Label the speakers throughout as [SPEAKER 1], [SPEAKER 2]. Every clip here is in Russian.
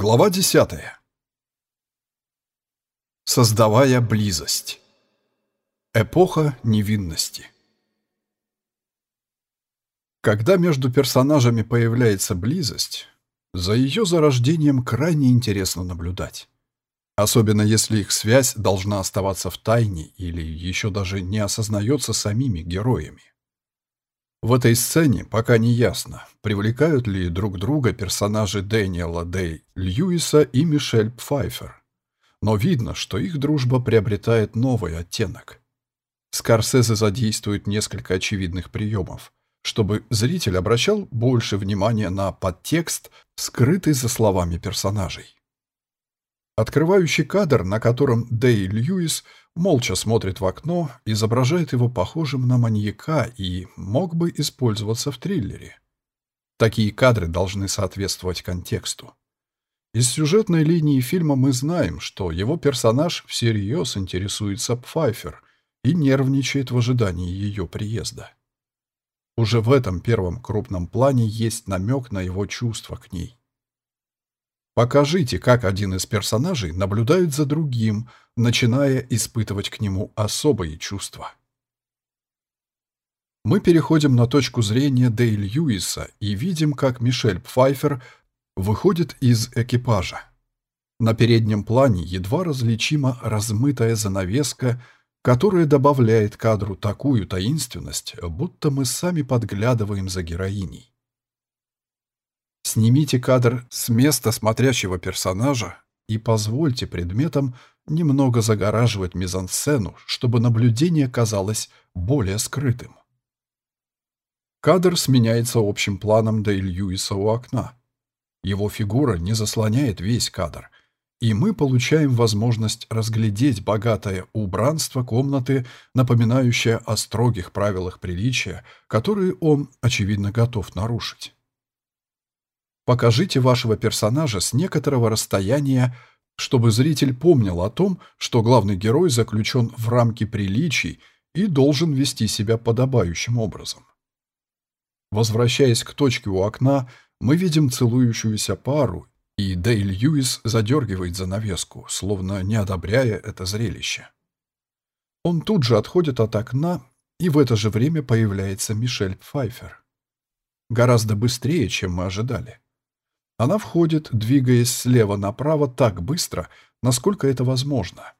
[SPEAKER 1] Глава 10. Создавая близость. Эпоха невинности. Когда между персонажами появляется близость, за ее зарождением крайне интересно наблюдать. Особенно если их связь должна оставаться в тайне или еще даже не осознается самими героями. В этой сцене пока не ясно, привлекают ли друг друга персонажи Дэниела Дэй Льюиса и Мишель Пфайфер. Но видно, что их дружба приобретает новый оттенок. Скорсезе задействует несколько очевидных приемов, чтобы зритель обращал больше внимания на подтекст, скрытый за словами персонажей. Открывающий кадр, на котором Дэй Льюис молча смотрит в окно, изображает его похожим на маньяка и мог бы использоваться в триллере. Такие кадры должны соответствовать контексту. Из сюжетной линии фильма мы знаем, что его персонаж всерьез интересуется Пфайфер и нервничает в ожидании ее приезда. Уже в этом первом крупном плане есть намек на его чувства к ней. Покажите, как один из персонажей наблюдает за другим, начиная испытывать к нему особые чувства. Мы переходим на точку зрения Дэй Льюиса и видим, как Мишель Пфайфер выходит из экипажа. На переднем плане едва различима размытая занавеска, которая добавляет кадру такую таинственность, будто мы сами подглядываем за героиней. Снимите кадр с места смотрящего персонажа и позвольте предметам немного загораживать мизансцену, чтобы наблюдение казалось более скрытым. Кадр сменяется общим планом Дэй Льюиса у окна. Его фигура не заслоняет весь кадр, и мы получаем возможность разглядеть богатое убранство комнаты, напоминающее о строгих правилах приличия, которые он, очевидно, готов нарушить. Покажите вашего персонажа с некоторого расстояния, чтобы зритель помнил о том, что главный герой заключен в рамки приличий и должен вести себя подобающим образом. Возвращаясь к точке у окна, мы видим целующуюся пару, и Дэй Льюис задергивает занавеску, словно не одобряя это зрелище. Он тут же отходит от окна, и в это же время появляется Мишель Пфайфер. Гораздо быстрее, чем мы ожидали. Она входит, двигаясь слева направо так быстро, насколько это возможно.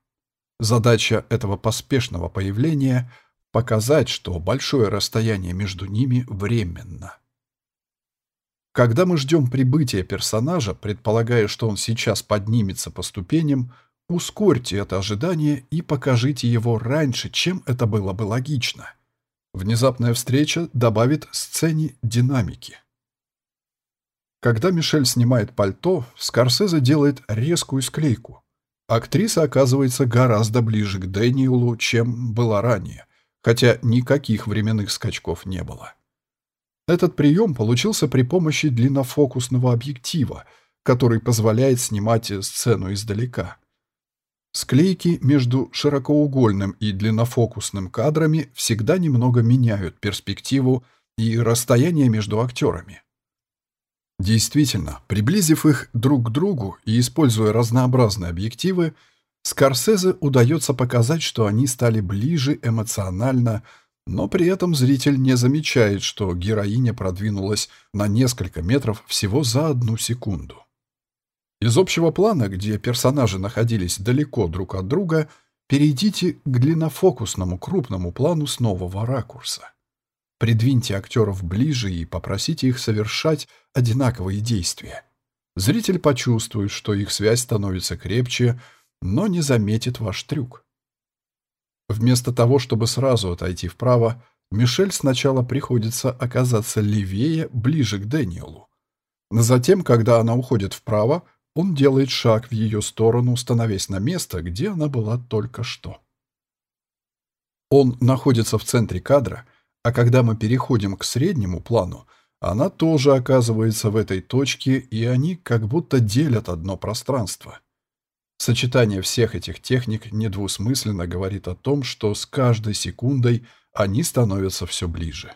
[SPEAKER 1] Задача этого поспешного появления — показать, что большое расстояние между ними временно. Когда мы ждем прибытия персонажа, предполагая, что он сейчас поднимется по ступеням, ускорьте это ожидание и покажите его раньше, чем это было бы логично. Внезапная встреча добавит сцене динамики. Когда Мишель снимает пальто, Скорсезе делает резкую склейку. Актриса оказывается гораздо ближе к Дэниелу, чем была ранее, хотя никаких временных скачков не было. Этот прием получился при помощи длиннофокусного объектива, который позволяет снимать сцену издалека. Склейки между широкоугольным и длиннофокусным кадрами всегда немного меняют перспективу и расстояние между актерами. Действительно, приблизив их друг к другу и используя разнообразные объективы, Скорсезе удается показать, что они стали ближе эмоционально, но при этом зритель не замечает, что героиня продвинулась на несколько метров всего за одну секунду. Из общего плана, где персонажи находились далеко друг от друга, перейдите к длиннофокусному крупному плану с нового ракурса. Придвиньте актеров ближе и попросите их совершать одинаковые действия. Зритель почувствует, что их связь становится крепче, но не заметит ваш трюк. Вместо того, чтобы сразу отойти вправо, Мишель сначала приходится оказаться левее, ближе к Дэниелу. Затем, когда она уходит вправо, он делает шаг в ее сторону, становясь на место, где она была только что. Он находится в центре кадра — а когда мы переходим к среднему плану, она тоже оказывается в этой точке, и они как будто делят одно пространство. Сочетание всех этих техник недвусмысленно говорит о том, что с каждой секундой они становятся все ближе.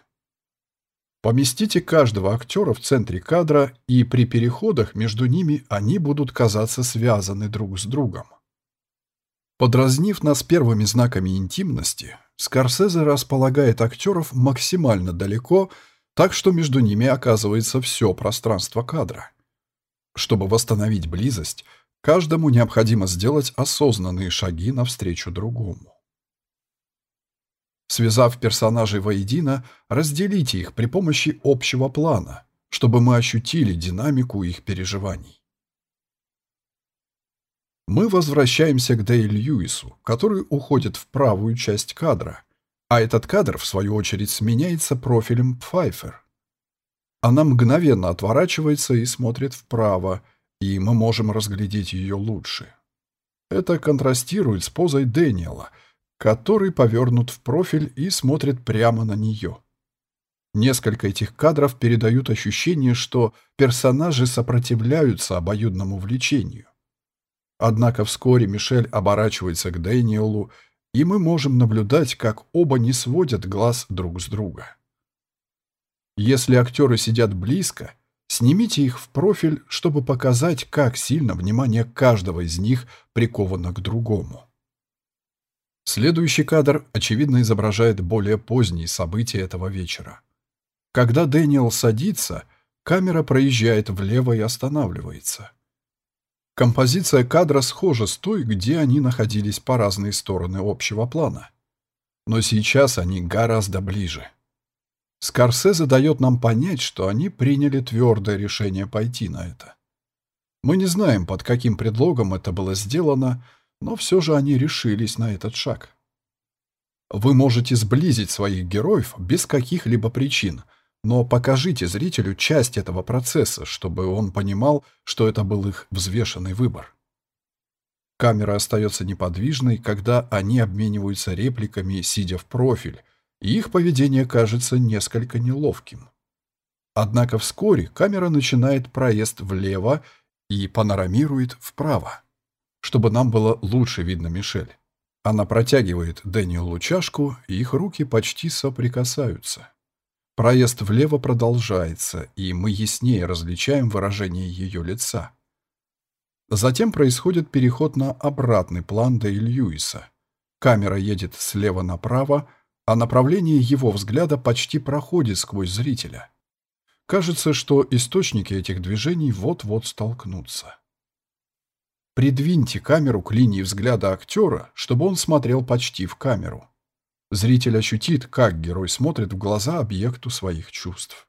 [SPEAKER 1] Поместите каждого актера в центре кадра, и при переходах между ними они будут казаться связаны друг с другом. Подразнив нас первыми знаками интимности, Скорсезе располагает актеров максимально далеко, так что между ними оказывается все пространство кадра. Чтобы восстановить близость, каждому необходимо сделать осознанные шаги навстречу другому. Связав персонажей воедино, разделите их при помощи общего плана, чтобы мы ощутили динамику их переживаний. Мы возвращаемся к Дэй Льюису, который уходит в правую часть кадра, а этот кадр, в свою очередь, сменяется профилем Пфайфер. Она мгновенно отворачивается и смотрит вправо, и мы можем разглядеть ее лучше. Это контрастирует с позой Дэниела, который повернут в профиль и смотрит прямо на нее. Несколько этих кадров передают ощущение, что персонажи сопротивляются обоюдному влечению. Однако вскоре Мишель оборачивается к Дэниелу, и мы можем наблюдать, как оба не сводят глаз друг с друга. Если актеры сидят близко, снимите их в профиль, чтобы показать, как сильно внимание каждого из них приковано к другому. Следующий кадр, очевидно, изображает более поздние события этого вечера. Когда Дэниел садится, камера проезжает влево и останавливается. Композиция кадра схожа с той, где они находились по разные стороны общего плана. Но сейчас они гораздо ближе. Скорсезе дает нам понять, что они приняли твердое решение пойти на это. Мы не знаем, под каким предлогом это было сделано, но все же они решились на этот шаг. Вы можете сблизить своих героев без каких-либо причин – но покажите зрителю часть этого процесса, чтобы он понимал, что это был их взвешенный выбор. Камера остается неподвижной, когда они обмениваются репликами, сидя в профиль, и их поведение кажется несколько неловким. Однако вскоре камера начинает проезд влево и панорамирует вправо, чтобы нам было лучше видно Мишель. Она протягивает Дэниелу чашку, и их руки почти соприкасаются. Проезд влево продолжается, и мы яснее различаем выражение ее лица. Затем происходит переход на обратный план Дэй Льюиса. Камера едет слева направо, а направление его взгляда почти проходит сквозь зрителя. Кажется, что источники этих движений вот-вот столкнутся. Придвиньте камеру к линии взгляда актера, чтобы он смотрел почти в камеру. Зритель ощутит, как герой смотрит в глаза объекту своих чувств.